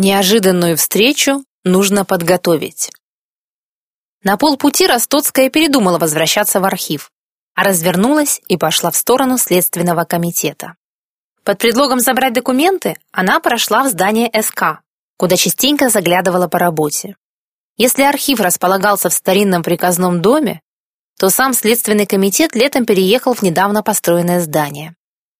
Неожиданную встречу нужно подготовить. На полпути Ростоцкая передумала возвращаться в архив, а развернулась и пошла в сторону Следственного комитета. Под предлогом забрать документы она прошла в здание СК, куда частенько заглядывала по работе. Если архив располагался в старинном приказном доме, то сам Следственный комитет летом переехал в недавно построенное здание.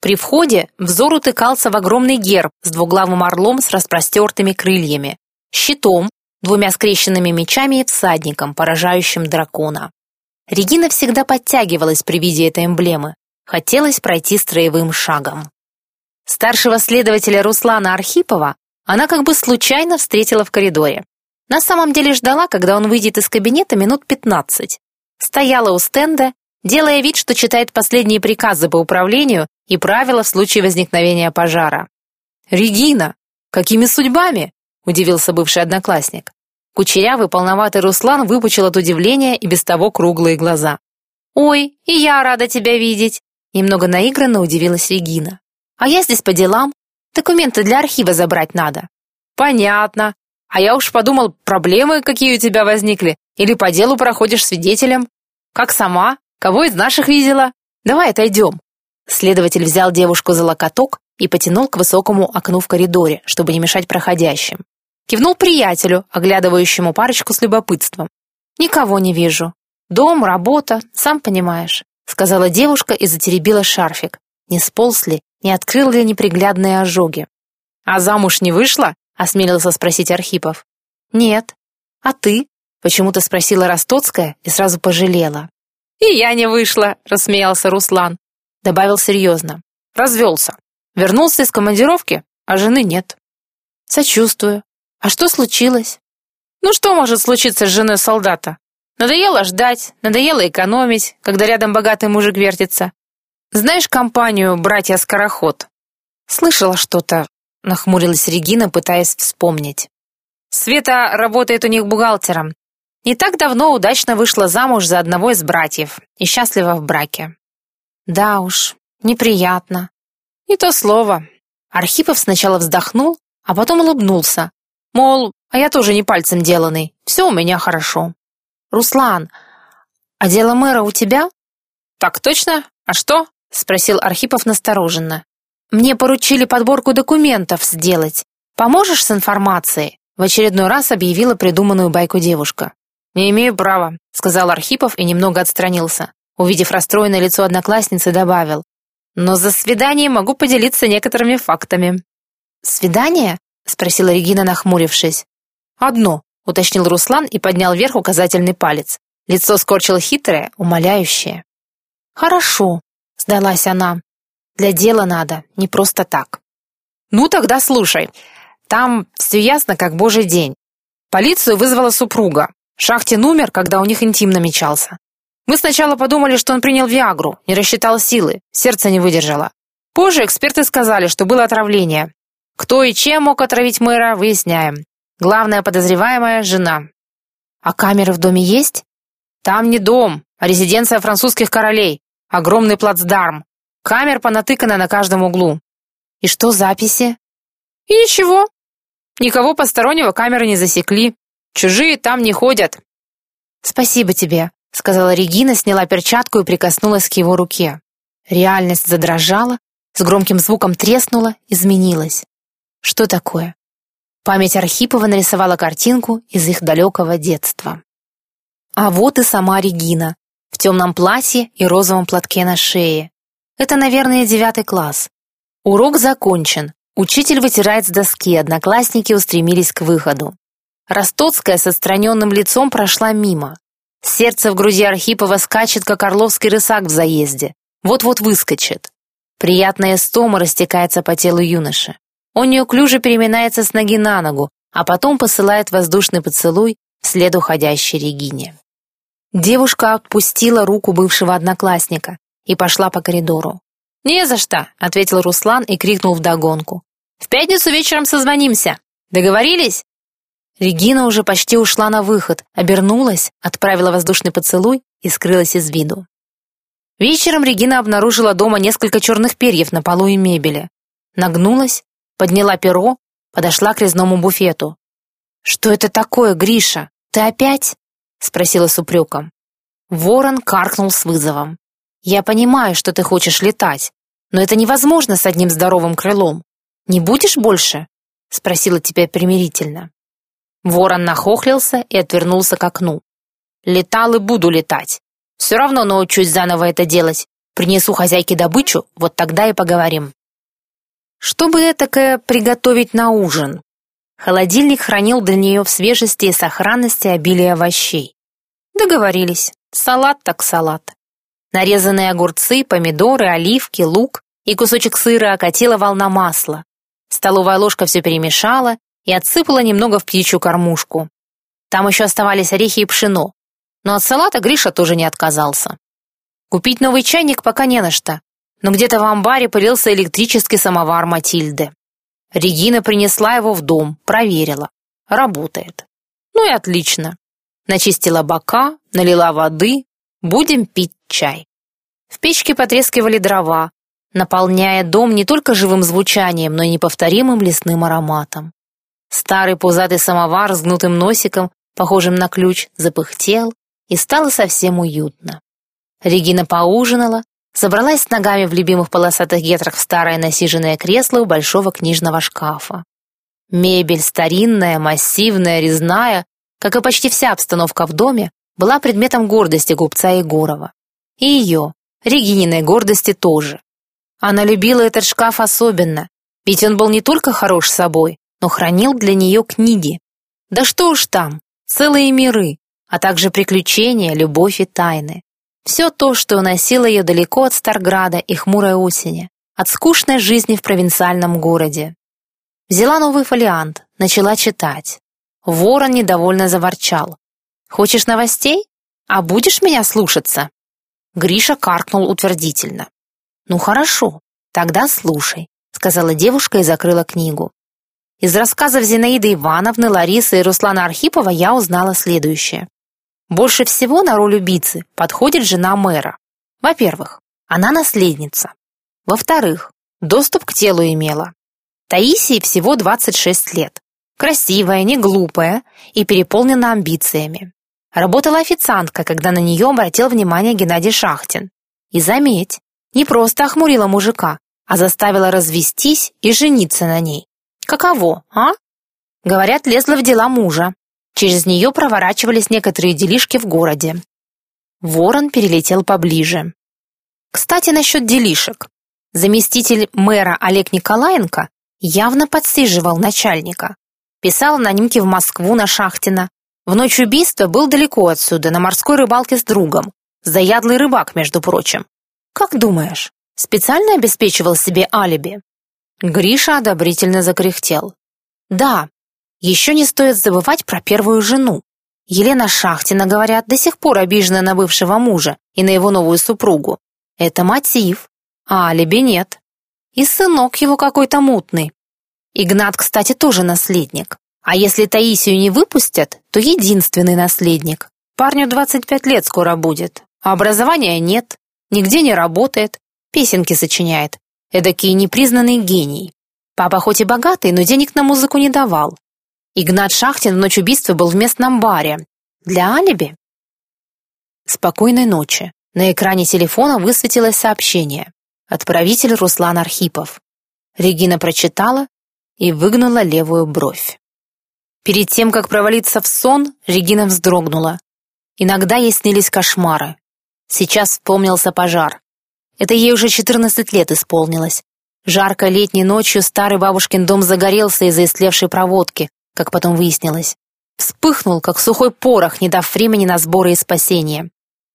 При входе взор утыкался в огромный герб с двуглавым орлом с распростертыми крыльями, щитом, двумя скрещенными мечами и всадником, поражающим дракона. Регина всегда подтягивалась при виде этой эмблемы. Хотелось пройти строевым шагом. Старшего следователя Руслана Архипова она как бы случайно встретила в коридоре. На самом деле ждала, когда он выйдет из кабинета минут пятнадцать. Стояла у стенда, делая вид, что читает последние приказы по управлению и правила в случае возникновения пожара. «Регина, какими судьбами?» – удивился бывший одноклассник. Кучерявый полноватый Руслан выпучил от удивления и без того круглые глаза. «Ой, и я рада тебя видеть!» Немного наигранно удивилась Регина. «А я здесь по делам. Документы для архива забрать надо». «Понятно. А я уж подумал, проблемы какие у тебя возникли. Или по делу проходишь свидетелем. Как сама? Кого из наших видела? Давай отойдем». Следователь взял девушку за локоток и потянул к высокому окну в коридоре, чтобы не мешать проходящим. Кивнул приятелю, оглядывающему парочку с любопытством. «Никого не вижу. Дом, работа, сам понимаешь», сказала девушка и затеребила шарфик. Не сполз ли, не открыл ли неприглядные ожоги. «А замуж не вышла?» осмелился спросить Архипов. «Нет. А ты?» почему-то спросила Ростоцкая и сразу пожалела. «И я не вышла», рассмеялся Руслан. Добавил серьезно. Развелся. Вернулся из командировки, а жены нет. Сочувствую. А что случилось? Ну что может случиться с женой солдата? Надоело ждать, надоело экономить, когда рядом богатый мужик вертится. Знаешь компанию «Братья Скороход»? Слышала что-то, нахмурилась Регина, пытаясь вспомнить. Света работает у них бухгалтером. Не так давно удачно вышла замуж за одного из братьев и счастлива в браке. Да уж, неприятно. Не то слово. Архипов сначала вздохнул, а потом улыбнулся. Мол, а я тоже не пальцем деланный, все у меня хорошо. Руслан, а дело мэра у тебя? Так точно? А что? Спросил Архипов настороженно. Мне поручили подборку документов сделать. Поможешь с информацией? В очередной раз объявила придуманную байку девушка. «Не имею права», — сказал Архипов и немного отстранился. Увидев расстроенное лицо одноклассницы, добавил. «Но за свидание могу поделиться некоторыми фактами». «Свидание?» — спросила Регина, нахмурившись. «Одно», — уточнил Руслан и поднял вверх указательный палец. Лицо скорчило хитрое, умоляющее. «Хорошо», — сдалась она. «Для дела надо, не просто так». «Ну тогда слушай. Там все ясно, как божий день. Полицию вызвала супруга. Шахтин умер, когда у них интим намечался. Мы сначала подумали, что он принял Виагру, не рассчитал силы, сердце не выдержало. Позже эксперты сказали, что было отравление. Кто и чем мог отравить мэра, выясняем. Главная подозреваемая – жена. А камеры в доме есть? Там не дом, а резиденция французских королей. Огромный плацдарм. Камер понатыкано на каждом углу. И что записи? И ничего. Никого постороннего камеры не засекли. Чужие там не ходят. Спасибо тебе сказала Регина, сняла перчатку и прикоснулась к его руке. Реальность задрожала, с громким звуком треснула, изменилась. Что такое? Память Архипова нарисовала картинку из их далекого детства. А вот и сама Регина, в темном платье и розовом платке на шее. Это, наверное, девятый класс. Урок закончен. Учитель вытирает с доски, одноклассники устремились к выходу. Ростоцкая с отстраненным лицом прошла мимо. Сердце в груди Архипова скачет, как орловский рысак в заезде. Вот-вот выскочит. Приятная стома растекается по телу юноши. Он неуклюже переминается с ноги на ногу, а потом посылает воздушный поцелуй вслед уходящей Регине. Девушка отпустила руку бывшего одноклассника и пошла по коридору. «Не за что», — ответил Руслан и крикнул вдогонку. «В пятницу вечером созвонимся. Договорились?» Регина уже почти ушла на выход, обернулась, отправила воздушный поцелуй и скрылась из виду. Вечером Регина обнаружила дома несколько черных перьев на полу и мебели. Нагнулась, подняла перо, подошла к резному буфету. «Что это такое, Гриша? Ты опять?» — спросила с упреком. Ворон каркнул с вызовом. «Я понимаю, что ты хочешь летать, но это невозможно с одним здоровым крылом. Не будешь больше?» — спросила тебя примирительно. Ворон нахохлился и отвернулся к окну. «Летал и буду летать. Все равно научусь заново это делать. Принесу хозяйке добычу, вот тогда и поговорим». Чтобы этакое приготовить на ужин? Холодильник хранил для нее в свежести и сохранности обилие овощей. Договорились. Салат так салат. Нарезанные огурцы, помидоры, оливки, лук и кусочек сыра окатила волна масла. Столовая ложка все перемешала и отсыпала немного в птичью кормушку. Там еще оставались орехи и пшено. Но от салата Гриша тоже не отказался. Купить новый чайник пока не на что но где-то в амбаре пылился электрический самовар Матильды. Регина принесла его в дом, проверила. Работает. Ну и отлично. Начистила бока, налила воды, будем пить чай. В печке потрескивали дрова, наполняя дом не только живым звучанием, но и неповторимым лесным ароматом. Старый пузатый самовар с гнутым носиком, похожим на ключ, запыхтел, и стало совсем уютно. Регина поужинала, Забралась с ногами в любимых полосатых гетрах в старое насиженное кресло у большого книжного шкафа. Мебель старинная, массивная, резная, как и почти вся обстановка в доме, была предметом гордости купца Егорова. И ее, Регининой гордости тоже. Она любила этот шкаф особенно, ведь он был не только хорош собой, но хранил для нее книги. Да что уж там, целые миры, а также приключения, любовь и тайны. Все то, что уносило ее далеко от Старграда и хмурой осени, от скучной жизни в провинциальном городе. Взяла новый фолиант, начала читать. Ворон недовольно заворчал. «Хочешь новостей? А будешь меня слушаться?» Гриша каркнул утвердительно. «Ну хорошо, тогда слушай», — сказала девушка и закрыла книгу. Из рассказов Зинаиды Ивановны, Ларисы и Руслана Архипова я узнала следующее. Больше всего на роль убийцы подходит жена мэра. Во-первых, она наследница. Во-вторых, доступ к телу имела. Таисии всего 26 лет. Красивая, не глупая и переполнена амбициями. Работала официантка, когда на нее обратил внимание Геннадий Шахтин. И заметь, не просто охмурила мужика, а заставила развестись и жениться на ней. Каково, а? Говорят, лезла в дела мужа, Через нее проворачивались некоторые делишки в городе. Ворон перелетел поближе. Кстати, насчет делишек. Заместитель мэра Олег Николаенко явно подсиживал начальника. Писал анонимки в Москву на Шахтина. В ночь убийства был далеко отсюда, на морской рыбалке с другом. Заядлый рыбак, между прочим. Как думаешь, специально обеспечивал себе алиби? Гриша одобрительно закряхтел. Да, еще не стоит забывать про первую жену. Елена Шахтина, говорят, до сих пор обижена на бывшего мужа и на его новую супругу. Это мотив, а алиби нет. И сынок его какой-то мутный. Игнат, кстати, тоже наследник. А если Таисию не выпустят, то единственный наследник. Парню 25 лет скоро будет, а образования нет, нигде не работает, песенки сочиняет. Эдакий непризнанный гений. Папа хоть и богатый, но денег на музыку не давал. Игнат Шахтин в ночь убийства был в местном баре. Для алиби? Спокойной ночи. На экране телефона высветилось сообщение. Отправитель Руслан Архипов. Регина прочитала и выгнула левую бровь. Перед тем, как провалиться в сон, Регина вздрогнула. Иногда ей снились кошмары. Сейчас вспомнился пожар. Это ей уже 14 лет исполнилось. Жаркой летней ночью старый бабушкин дом загорелся из-за истлевшей проводки, как потом выяснилось. Вспыхнул, как сухой порох, не дав времени на сборы и спасение.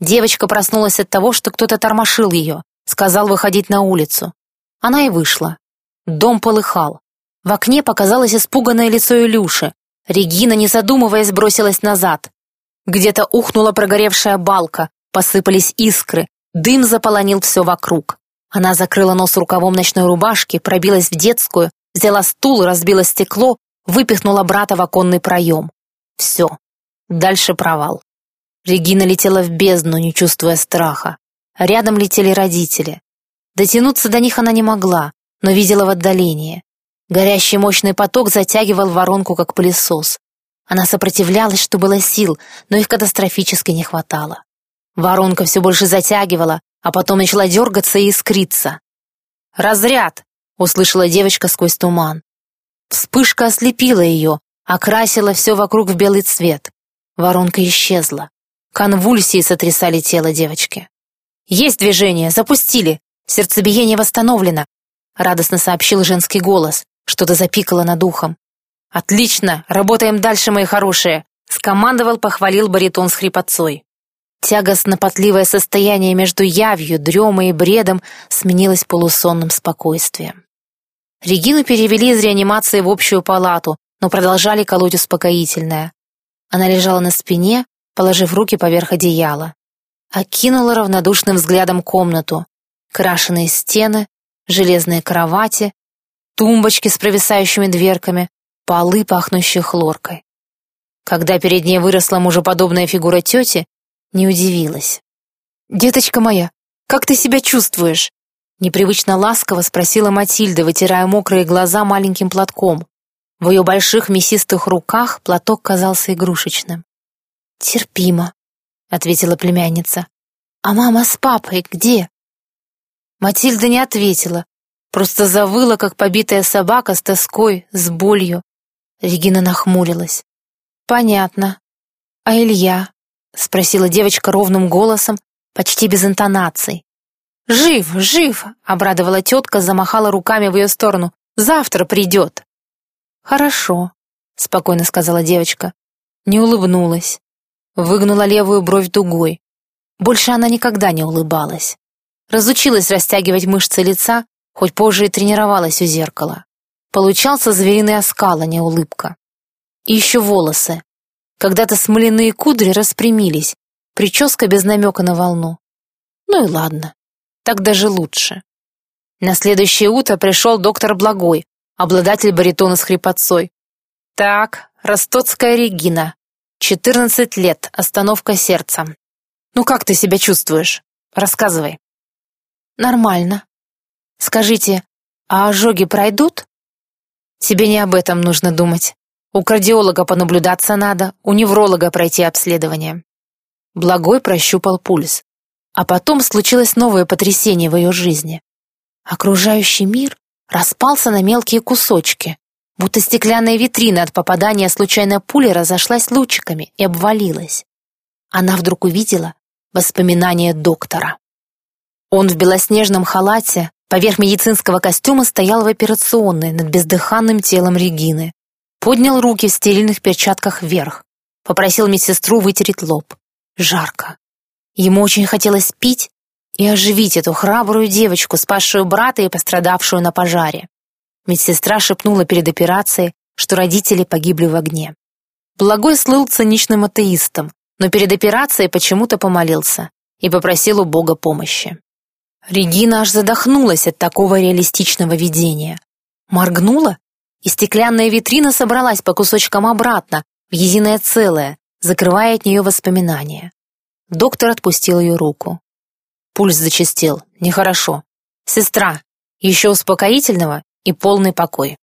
Девочка проснулась от того, что кто-то тормошил ее, сказал выходить на улицу. Она и вышла. Дом полыхал. В окне показалось испуганное лицо Илюши. Регина, не задумываясь, бросилась назад. Где-то ухнула прогоревшая балка, посыпались искры, дым заполонил все вокруг. Она закрыла нос рукавом ночной рубашки, пробилась в детскую, взяла стул, разбила стекло, выпихнула брата в оконный проем. Все. Дальше провал. Регина летела в бездну, не чувствуя страха. Рядом летели родители. Дотянуться до них она не могла, но видела в отдалении. Горящий мощный поток затягивал воронку, как пылесос. Она сопротивлялась, что было сил, но их катастрофически не хватало. Воронка все больше затягивала, а потом начала дергаться и искриться. «Разряд!» — услышала девочка сквозь туман. Вспышка ослепила ее, окрасила все вокруг в белый цвет. Воронка исчезла. Конвульсии сотрясали тело девочки. «Есть движение! Запустили! Сердцебиение восстановлено!» Радостно сообщил женский голос. Что-то запикало над ухом. «Отлично! Работаем дальше, мои хорошие!» Скомандовал, похвалил баритон с хрипотцой. Тягостно-потливое состояние между явью, дремой и бредом сменилось полусонным спокойствием. Регину перевели из реанимации в общую палату, но продолжали колоть успокоительное. Она лежала на спине, положив руки поверх одеяла. Окинула равнодушным взглядом комнату. Крашеные стены, железные кровати, тумбочки с провисающими дверками, полы, пахнущие хлоркой. Когда перед ней выросла мужеподобная фигура тети, не удивилась. «Деточка моя, как ты себя чувствуешь?» Непривычно ласково спросила Матильда, вытирая мокрые глаза маленьким платком. В ее больших мясистых руках платок казался игрушечным. «Терпимо», — ответила племянница. «А мама с папой где?» Матильда не ответила, просто завыла, как побитая собака с тоской, с болью. Регина нахмурилась. «Понятно. А Илья?» — спросила девочка ровным голосом, почти без интонаций. «Жив, жив!» — обрадовала тетка, замахала руками в ее сторону. «Завтра придет!» «Хорошо», — спокойно сказала девочка. Не улыбнулась выгнула левую бровь дугой. Больше она никогда не улыбалась. Разучилась растягивать мышцы лица, хоть позже и тренировалась у зеркала. Получался звериный оскал, а не улыбка. И еще волосы. Когда-то смоляные кудри распрямились, прическа без намека на волну. Ну и ладно, так даже лучше. На следующее утро пришел доктор Благой, обладатель баритона с хрипотцой. «Так, Ростоцкая Регина, Четырнадцать лет, остановка сердца. Ну как ты себя чувствуешь? Рассказывай. Нормально. Скажите, а ожоги пройдут? Тебе не об этом нужно думать. У кардиолога понаблюдаться надо, у невролога пройти обследование. Благой прощупал пульс. А потом случилось новое потрясение в ее жизни. Окружающий мир распался на мелкие кусочки будто стеклянная витрина от попадания случайно пули разошлась лучиками и обвалилась. Она вдруг увидела воспоминания доктора. Он в белоснежном халате поверх медицинского костюма стоял в операционной над бездыханным телом Регины. Поднял руки в стерильных перчатках вверх. Попросил медсестру вытереть лоб. Жарко. Ему очень хотелось пить и оживить эту храбрую девочку, спасшую брата и пострадавшую на пожаре. Медсестра шепнула перед операцией, что родители погибли в огне. Благой слыл циничным атеистом, но перед операцией почему-то помолился и попросил у Бога помощи. Регина аж задохнулась от такого реалистичного видения. Моргнула, и стеклянная витрина собралась по кусочкам обратно, в единое целое, закрывая от нее воспоминания. Доктор отпустил ее руку. Пульс зачастил. Нехорошо. «Сестра, еще успокоительного и полный покой.